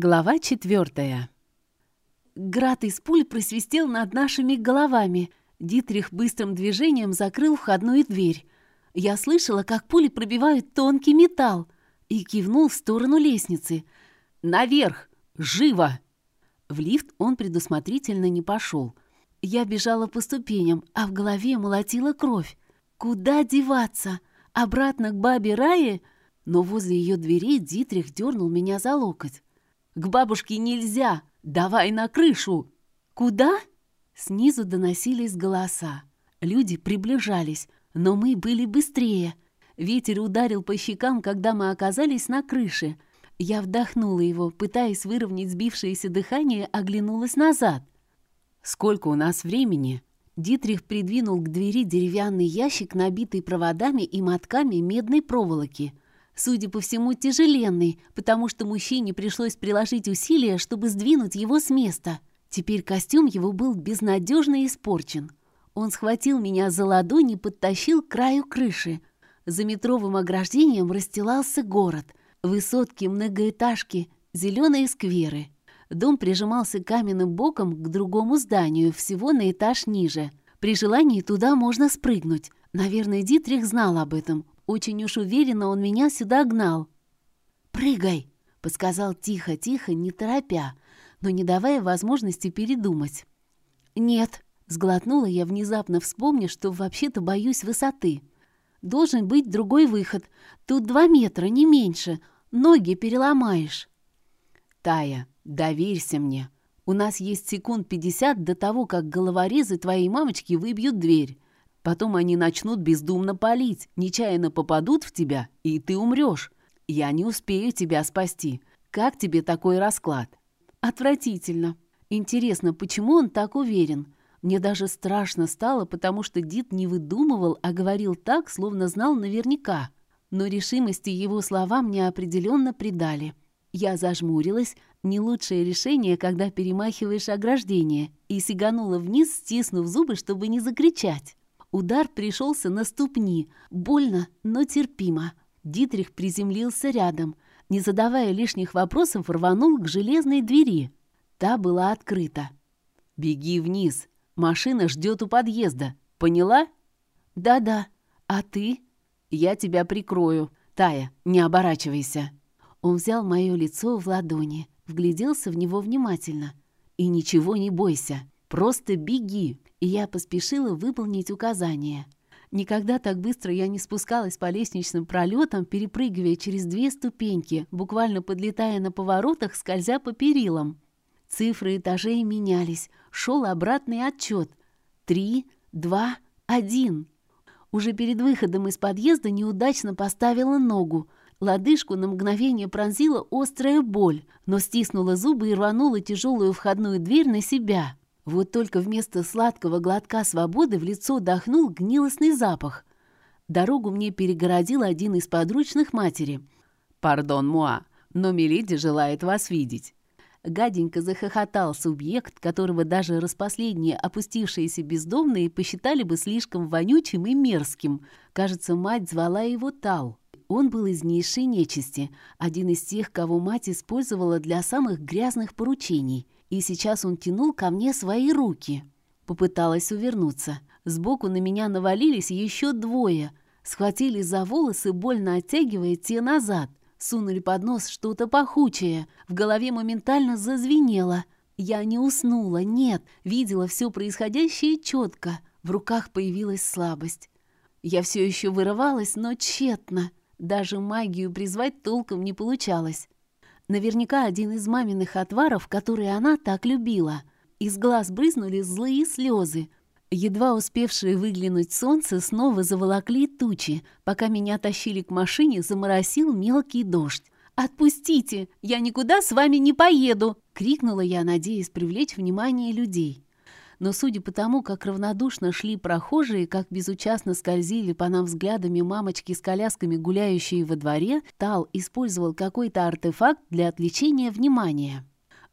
Глава четвертая. Град из пуль просвистел над нашими головами. Дитрих быстрым движением закрыл входную дверь. Я слышала, как пули пробивают тонкий металл, и кивнул в сторону лестницы. «Наверх! Живо!» В лифт он предусмотрительно не пошел. Я бежала по ступеням, а в голове молотила кровь. Куда деваться? Обратно к бабе Рае? Но возле ее дверей Дитрих дернул меня за локоть. К бабушке нельзя! Давай на крышу!» «Куда?» Снизу доносились голоса. Люди приближались, но мы были быстрее. Ветер ударил по щекам, когда мы оказались на крыше. Я вдохнула его, пытаясь выровнять сбившееся дыхание, оглянулась назад. «Сколько у нас времени?» Дитрих придвинул к двери деревянный ящик, набитый проводами и мотками медной проволоки — Судя по всему, тяжеленный, потому что мужчине пришлось приложить усилия, чтобы сдвинуть его с места. Теперь костюм его был безнадежно испорчен. Он схватил меня за ладонь и подтащил к краю крыши. За метровым ограждением расстилался город. Высотки, многоэтажки, зеленые скверы. Дом прижимался каменным боком к другому зданию, всего на этаж ниже. При желании туда можно спрыгнуть. Наверное, Дитрих знал об этом. Очень уж уверенно он меня сюда гнал. «Прыгай!» — подсказал тихо-тихо, не торопя, но не давая возможности передумать. «Нет!» — сглотнула я, внезапно вспомнив, что вообще-то боюсь высоты. «Должен быть другой выход. Тут два метра, не меньше. Ноги переломаешь». «Тая, доверься мне. У нас есть секунд пятьдесят до того, как головорезы твоей мамочки выбьют дверь. Потом они начнут бездумно палить, нечаянно попадут в тебя, и ты умрешь. Я не успею тебя спасти. Как тебе такой расклад?» «Отвратительно. Интересно, почему он так уверен?» Мне даже страшно стало, потому что Дид не выдумывал, а говорил так, словно знал наверняка. Но решимости его слова мне определенно придали. Я зажмурилась, не лучшее решение, когда перемахиваешь ограждение, и сиганула вниз, стиснув зубы, чтобы не закричать. Удар пришелся на ступни. Больно, но терпимо. Дитрих приземлился рядом. Не задавая лишних вопросов, рванул к железной двери. Та была открыта. «Беги вниз. Машина ждет у подъезда. Поняла?» «Да-да. А ты?» «Я тебя прикрою. Тая, не оборачивайся». Он взял мое лицо в ладони, вгляделся в него внимательно. «И ничего не бойся. Просто беги и я поспешила выполнить указание. Никогда так быстро я не спускалась по лестничным пролетам, перепрыгивая через две ступеньки, буквально подлетая на поворотах, скользя по перилам. Цифры этажей менялись, шел обратный отчет. Три, два, один. Уже перед выходом из подъезда неудачно поставила ногу. Лодыжку на мгновение пронзила острая боль, но стиснула зубы и рванула тяжелую входную дверь на себя. Вот только вместо сладкого глотка свободы в лицо дохнул гнилостный запах. Дорогу мне перегородил один из подручных матери. «Пардон, Муа, но Мелиди желает вас видеть». Гаденько захохотал субъект, которого даже распоследние опустившиеся бездомные посчитали бы слишком вонючим и мерзким. Кажется, мать звала его Тал. Он был из низшей нечисти, один из тех, кого мать использовала для самых грязных поручений — и сейчас он тянул ко мне свои руки. Попыталась увернуться. Сбоку на меня навалились еще двое. Схватили за волосы, больно оттягивая те назад. Сунули под нос что-то пахучее. В голове моментально зазвенело. Я не уснула, нет, видела все происходящее четко. В руках появилась слабость. Я все еще вырывалась, но тщетно. Даже магию призвать толком не получалось. Наверняка один из маминых отваров, которые она так любила. Из глаз брызнули злые слезы. Едва успевшие выглянуть солнце снова заволокли тучи. Пока меня тащили к машине, заморосил мелкий дождь. «Отпустите! Я никуда с вами не поеду!» — крикнула я, надеясь привлечь внимание людей но судя по тому, как равнодушно шли прохожие, как безучастно скользили по нам взглядами мамочки с колясками, гуляющие во дворе, Тал использовал какой-то артефакт для отвлечения внимания.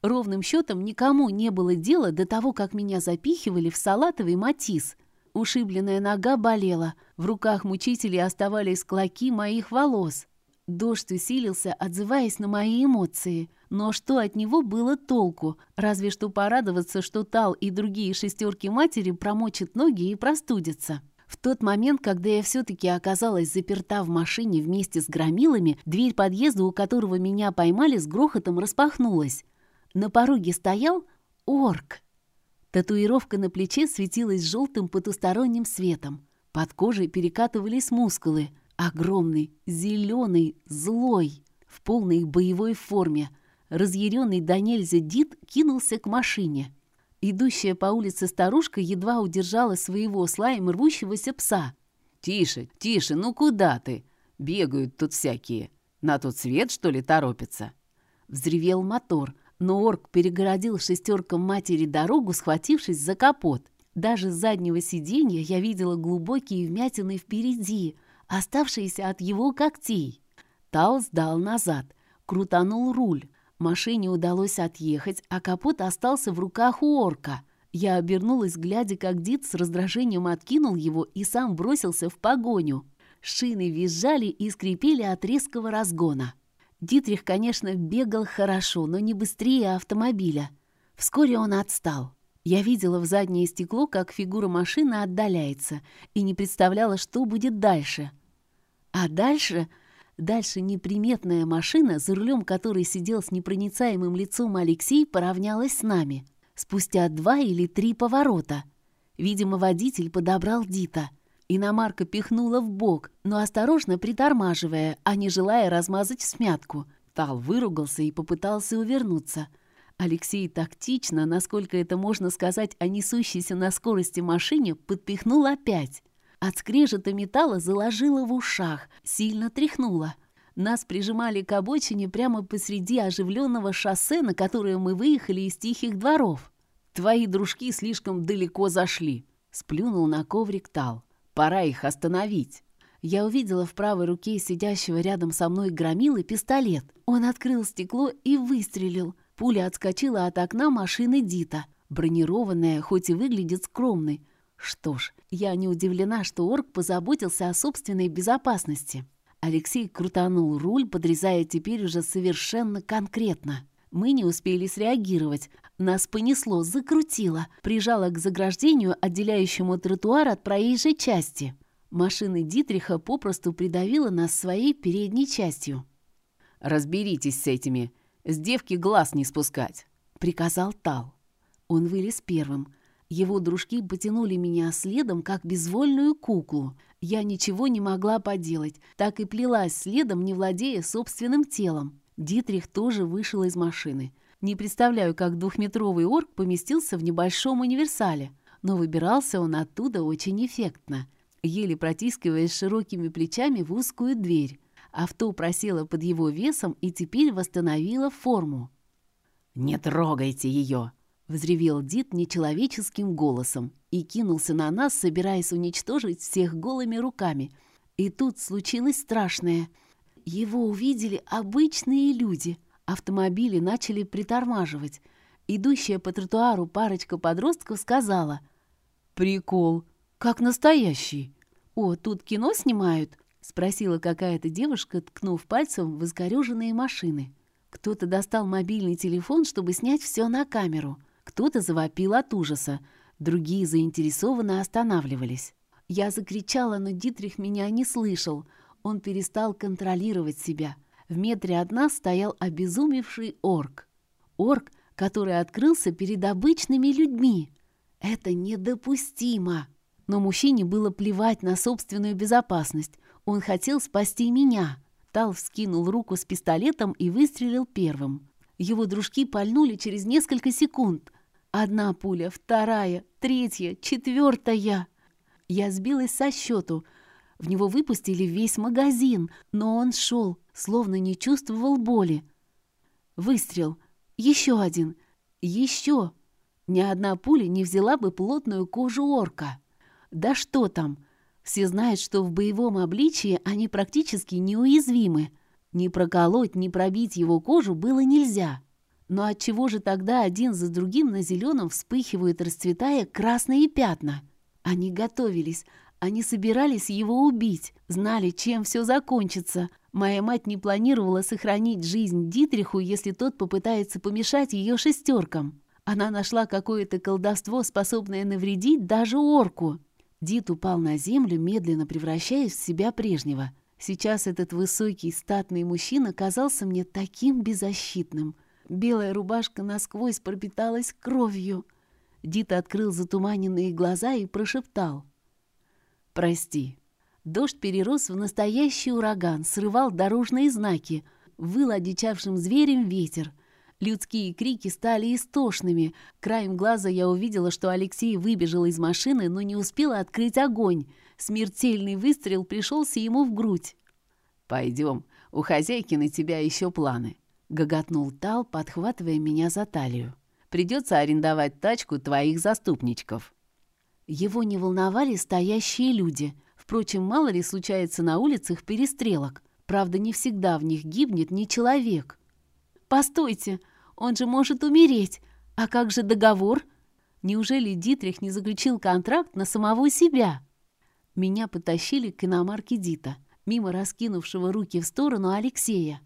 Ровным счетом никому не было дела до того, как меня запихивали в салатовый матис. Ушибленная нога болела, в руках мучителей оставались клоки моих волос. Дождь усилился, отзываясь на мои эмоции — Но что от него было толку? Разве что порадоваться, что Тал и другие шестерки матери промочат ноги и простудятся. В тот момент, когда я все-таки оказалась заперта в машине вместе с громилами, дверь подъезда, у которого меня поймали, с грохотом распахнулась. На пороге стоял орк. Татуировка на плече светилась желтым потусторонним светом. Под кожей перекатывались мускулы. Огромный, зеленый, злой, в полной боевой форме. Разъяренный до нельзя Дид кинулся к машине. Идущая по улице старушка едва удержала своего слаем рвущегося пса. «Тише, тише, ну куда ты? Бегают тут всякие. На тот свет, что ли, торопятся?» Взревел мотор, но орк перегородил шестеркам матери дорогу, схватившись за капот. Даже с заднего сиденья я видела глубокие вмятины впереди, оставшиеся от его когтей. Тал сдал назад, крутанул руль, Машине удалось отъехать, а капот остался в руках у орка. Я обернулась, глядя, как Дид с раздражением откинул его и сам бросился в погоню. Шины визжали и скрипели от резкого разгона. Дитрих, конечно, бегал хорошо, но не быстрее автомобиля. Вскоре он отстал. Я видела в заднее стекло, как фигура машины отдаляется, и не представляла, что будет дальше. А дальше Дальше неприметная машина, за рулем которой сидел с непроницаемым лицом Алексей, поравнялась с нами. Спустя два или три поворота. Видимо, водитель подобрал Дита. Иномарка пихнула в бок, но осторожно притормаживая, а не желая размазать смятку. Тал выругался и попытался увернуться. Алексей тактично, насколько это можно сказать о несущейся на скорости машине, подпихнул опять. От скрежета металла заложило в ушах, сильно тряхнуло. Нас прижимали к обочине прямо посреди оживленного шоссе, на которое мы выехали из тихих дворов. «Твои дружки слишком далеко зашли», — сплюнул на коврик Тал. «Пора их остановить». Я увидела в правой руке сидящего рядом со мной громилы пистолет. Он открыл стекло и выстрелил. Пуля отскочила от окна машины Дита. Бронированная, хоть и выглядит скромной, что ж, я не удивлена, что орк позаботился о собственной безопасности. Алексей крутанул руль, подрезая теперь уже совершенно конкретно. Мы не успели среагировать. Нас понесло, закрутило, прижало к заграждению, отделяющему тротуар от проезжей части. Машины Дитриха попросту придавила нас своей передней частью. «Разберитесь с этими. С девки глаз не спускать», — приказал Тал. Он вылез первым — его дружки потянули меня следом, как безвольную куклу. Я ничего не могла поделать, так и плелась следом, не владея собственным телом. Дитрих тоже вышел из машины. Не представляю, как двухметровый орк поместился в небольшом универсале, но выбирался он оттуда очень эффектно, еле протискиваясь широкими плечами в узкую дверь. Авто просело под его весом и теперь восстановило форму. «Не трогайте ее!» Взревел Дид нечеловеческим голосом и кинулся на нас, собираясь уничтожить всех голыми руками. И тут случилось страшное. Его увидели обычные люди. Автомобили начали притормаживать. Идущая по тротуару парочка подростков сказала «Прикол, как настоящий». «О, тут кино снимают?» — спросила какая-то девушка, ткнув пальцем в искореженные машины. Кто-то достал мобильный телефон, чтобы снять все на камеру. Кто-то завопил от ужаса, другие заинтересованно останавливались. Я закричала, но Дитрих меня не слышал. Он перестал контролировать себя. В метре от нас стоял обезумевший орк. Орк, который открылся перед обычными людьми. Это недопустимо. Но мужчине было плевать на собственную безопасность. Он хотел спасти меня. Тал вскинул руку с пистолетом и выстрелил первым. Его дружки пальнули через несколько секунд. Одна пуля, вторая, третья, четвертая. Я сбилась со счету. В него выпустили весь магазин, но он шел, словно не чувствовал боли. Выстрел. Еще один. Еще. Ни одна пуля не взяла бы плотную кожу орка. Да что там? Все знают, что в боевом обличии они практически неуязвимы. Ни проколоть, ни пробить его кожу было нельзя. Но от чего же тогда один за другим на зеленом вспыхивают, расцветая, красные пятна? Они готовились, они собирались его убить, знали, чем все закончится. Моя мать не планировала сохранить жизнь Дитриху, если тот попытается помешать ее шестеркам. Она нашла какое-то колдовство, способное навредить даже орку. Дит упал на землю, медленно превращаясь в себя прежнего. Сейчас этот высокий, статный мужчина казался мне таким беззащитным. Белая рубашка насквозь пропиталась кровью. Дит открыл затуманенные глаза и прошептал. «Прости». Дождь перерос в настоящий ураган, срывал дорожные знаки, выл одичавшим зверем ветер. Людские крики стали истошными. Краем глаза я увидела, что Алексей выбежал из машины, но не успел открыть огонь. Смертельный выстрел пришелся ему в грудь. «Пойдем, у хозяйки на тебя еще планы», — гоготнул Тал, подхватывая меня за талию. «Придется арендовать тачку твоих заступничков». Его не волновали стоящие люди. Впрочем, мало ли случается на улицах перестрелок. Правда, не всегда в них гибнет ни человек. «Постойте, он же может умереть. А как же договор? Неужели Дитрих не заключил контракт на самого себя?» Меня потащили к иномарке Дита, мимо раскинувшего руки в сторону Алексея.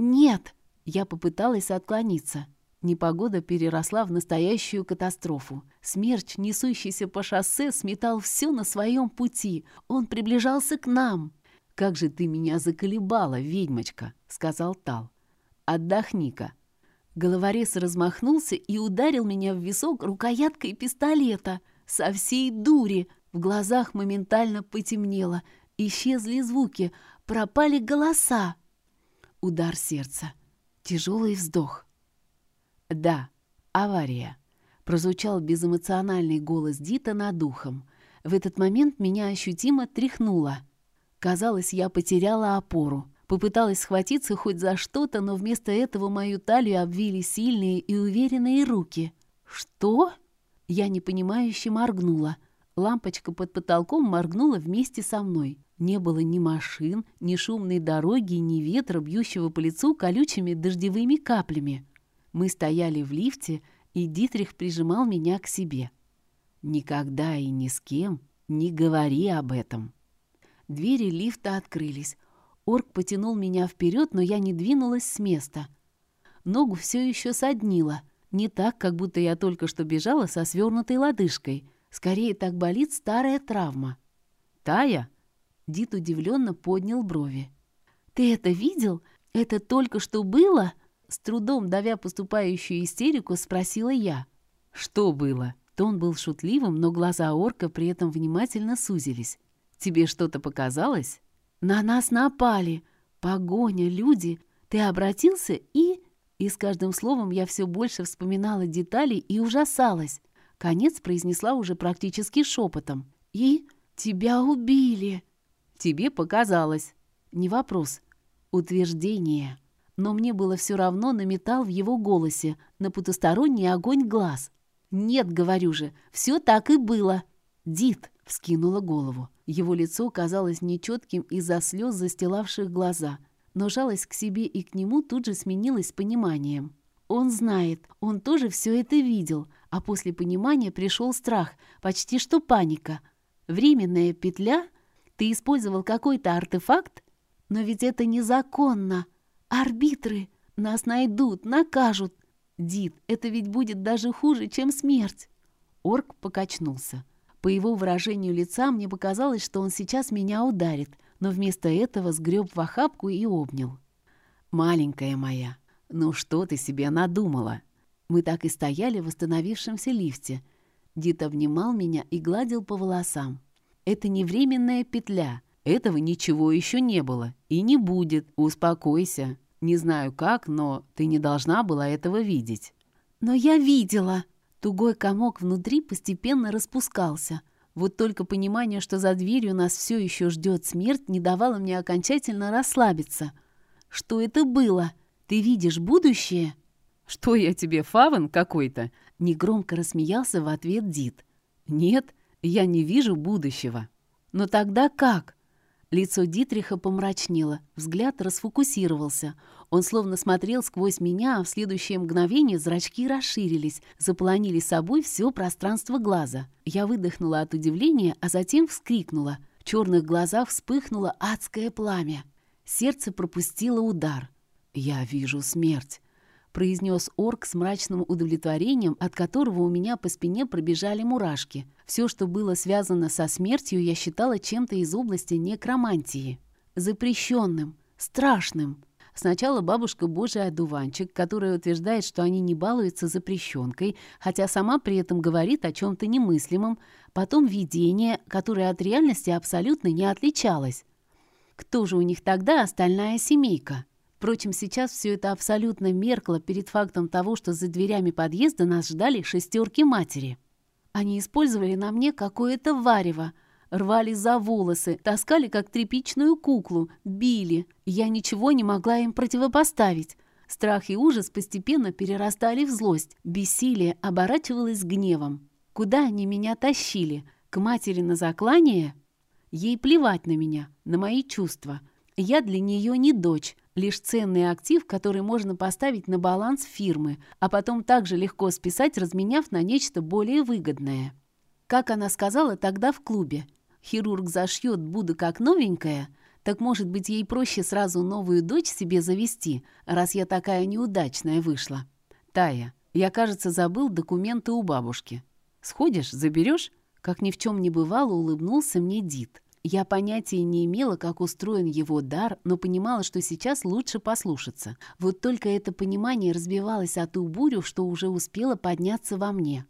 «Нет!» — я попыталась отклониться. Непогода переросла в настоящую катастрофу. Смерч, несущийся по шоссе, сметал все на своем пути. Он приближался к нам. «Как же ты меня заколебала, ведьмочка!» — сказал Тал. «Отдохни-ка». Головорез размахнулся и ударил меня в висок рукояткой пистолета. Со всей дури. В глазах моментально потемнело. Исчезли звуки, пропали голоса. Удар сердца. Тяжелый вздох. «Да, авария», — прозвучал безэмоциональный голос Дита над духом. В этот момент меня ощутимо тряхнуло. Казалось, я потеряла опору. Попыталась схватиться хоть за что-то, но вместо этого мою талию обвили сильные и уверенные руки. «Что?» Я непонимающе моргнула. Лампочка под потолком моргнула вместе со мной. Не было ни машин, ни шумной дороги, ни ветра, бьющего по лицу колючими дождевыми каплями. Мы стояли в лифте, и Дитрих прижимал меня к себе. «Никогда и ни с кем не говори об этом». Двери лифта открылись. Орк потянул меня вперед, но я не двинулась с места. Ногу все еще соднило. Не так, как будто я только что бежала со свернутой лодыжкой. Скорее, так болит старая травма. «Тая?» Дит удивленно поднял брови. «Ты это видел? Это только что было?» С трудом давя поступающую истерику, спросила я. «Что было?» Тон был шутливым, но глаза орка при этом внимательно сузились. «Тебе что-то показалось?» «На нас напали! Погоня, люди! Ты обратился и...» И с каждым словом я все больше вспоминала детали и ужасалась. Конец произнесла уже практически шепотом. «И тебя убили!» «Тебе показалось!» «Не вопрос. Утверждение!» но мне было все равно на металл в его голосе, на потусторонний огонь глаз. «Нет, говорю же, все так и было!» «Дит!» — вскинула голову. Его лицо казалось нечетким из-за слез, застилавших глаза, но жалость к себе и к нему тут же сменилась пониманием. Он знает, он тоже все это видел, а после понимания пришел страх, почти что паника. Временная петля? Ты использовал какой-то артефакт? Но ведь это незаконно. «Арбитры! Нас найдут, накажут!» «Дид, это ведь будет даже хуже, чем смерть!» Орк покачнулся. По его выражению лица мне показалось, что он сейчас меня ударит, но вместо этого сгреб в охапку и обнял. «Маленькая моя, ну что ты себе надумала?» Мы так и стояли в восстановившемся лифте. Дид обнимал меня и гладил по волосам. «Это не временная петля. Этого ничего еще не было. И не будет. Успокойся. Не знаю как, но ты не должна была этого видеть». «Но я видела!» Тугой комок внутри постепенно распускался. Вот только понимание, что за дверью нас все еще ждет смерть, не давало мне окончательно расслабиться. «Что это было? Ты видишь будущее?» «Что я тебе, фавен какой-то?» Негромко рассмеялся в ответ Дид. «Нет, я не вижу будущего». «Но тогда как?» Лицо Дитриха помрачнело, взгляд расфокусировался. Он словно смотрел сквозь меня, а в следующее мгновение зрачки расширились, заполонили собой все пространство глаза. Я выдохнула от удивления, а затем вскрикнула. В черных глазах вспыхнуло адское пламя. Сердце пропустило удар. «Я вижу смерть», — произнес орк с мрачным удовлетворением, от которого у меня по спине пробежали мурашки. Все, что было связано со смертью, я считала чем-то из области некромантии. Запрещенным, страшным. Сначала бабушка Божий одуванчик, которая утверждает, что они не балуются запрещенкой, хотя сама при этом говорит о чем-то немыслимом. Потом видение, которое от реальности абсолютно не отличалось. Кто же у них тогда остальная семейка? Впрочем, сейчас все это абсолютно меркло перед фактом того, что за дверями подъезда нас ждали шестерки матери. Они использовали на мне какое-то варево, рвали за волосы, таскали как тряпичную куклу, били. Я ничего не могла им противопоставить. Страх и ужас постепенно перерастали в злость. Бессилие оборачивалось гневом. Куда они меня тащили? К матери на заклание? Ей плевать на меня, на мои чувства. Я для нее не дочь, лишь ценный актив, который можно поставить на баланс фирмы, а потом также легко списать, разменяв на нечто более выгодное. Как она сказала тогда в клубе, хирург зашьет Буду как новенькая, так может быть ей проще сразу новую дочь себе завести, раз я такая неудачная вышла. Тая, я, кажется, забыл документы у бабушки. Сходишь, заберешь? Как ни в чем не бывало, улыбнулся мне Дид. Я понятия не имела, как устроен его дар, но понимала, что сейчас лучше послушаться. Вот только это понимание разбивалось о ту бурю, что уже успела подняться во мне.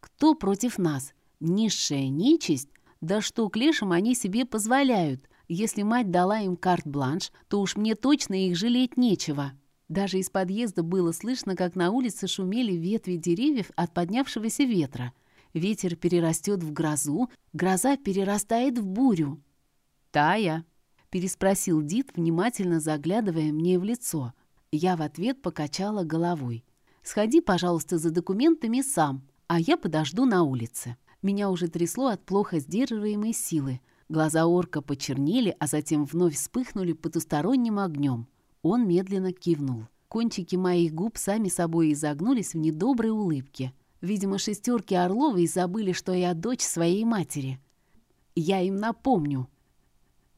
Кто против нас? Низшая нечисть? Да что к лешим они себе позволяют? Если мать дала им карт-бланш, то уж мне точно их жалеть нечего. Даже из подъезда было слышно, как на улице шумели ветви деревьев от поднявшегося ветра – Ветер перерастет в грозу, гроза перерастает в бурю. «Тая?» — переспросил Дид, внимательно заглядывая мне в лицо. Я в ответ покачала головой. «Сходи, пожалуйста, за документами сам, а я подожду на улице». Меня уже трясло от плохо сдерживаемой силы. Глаза орка почернели, а затем вновь вспыхнули потусторонним огнем. Он медленно кивнул. Кончики моих губ сами собой изогнулись в недоброй улыбке. Видимо, шестерки Орловой забыли, что я дочь своей матери. Я им напомню.